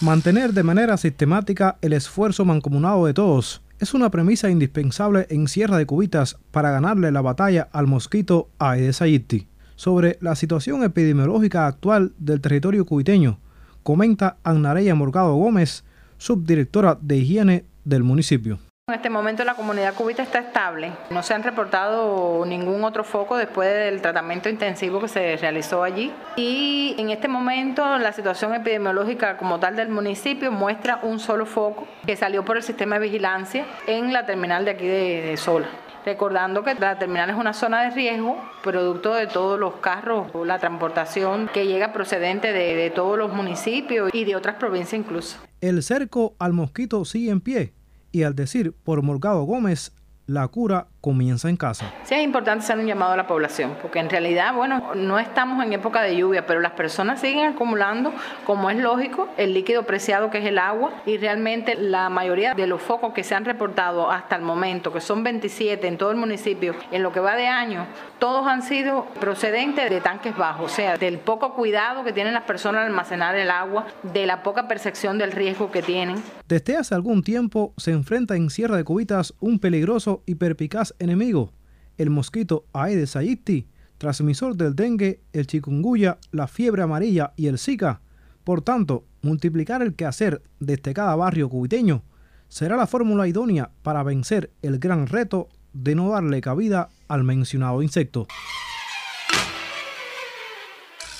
Mantener de manera sistemática el esfuerzo mancomunado de todos es una premisa indispensable en Sierra de Cubitas para ganarle la batalla al mosquito Aedes aegypti. Sobre la situación epidemiológica actual del territorio cubiteño, comenta Annareya Morgado Gómez, subdirectora de higiene del municipio. En este momento la comunidad cubita está estable. No se han reportado ningún otro foco después del tratamiento intensivo que se realizó allí. Y en este momento la situación epidemiológica como tal del municipio muestra un solo foco que salió por el sistema de vigilancia en la terminal de aquí de, Sola. Recordando que la terminal es una zona de riesgo, producto de todos los carros, la transportación que llega procedente de, de todos los municipios y de otras provincias incluso. El cerco al mosquito sigue en pie y al decir por Morgado Gómez, la cura comienza en casa. Sí, es importante hacer un llamado a la población, porque en realidad, bueno, no estamos en época de lluvia, pero las personas siguen acumulando, como es lógico, el líquido preciado que es el agua, y realmente la mayoría de los focos que se han reportado hasta el momento, que son 27 en todo el municipio, en lo que va de año, todos han sido procedentes de tanques bajos, o sea, del poco cuidado que tienen las personas al almacenar el agua, de la poca percepción del riesgo que tienen. Desde hace algún tiempo se enfrenta en Sierra de Cubitas un peligroso y perpicaz enemigo, el mosquito Aedes aegypti, transmisor del dengue, el chikungunya, la fiebre amarilla y el zika. Por tanto, multiplicar el quehacer desde cada barrio cubiteño será la fórmula idónea para vencer el gran reto de no darle cabida al mencionado insecto.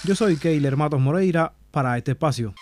Yo soy Keiler Matos Moreira para este espacio.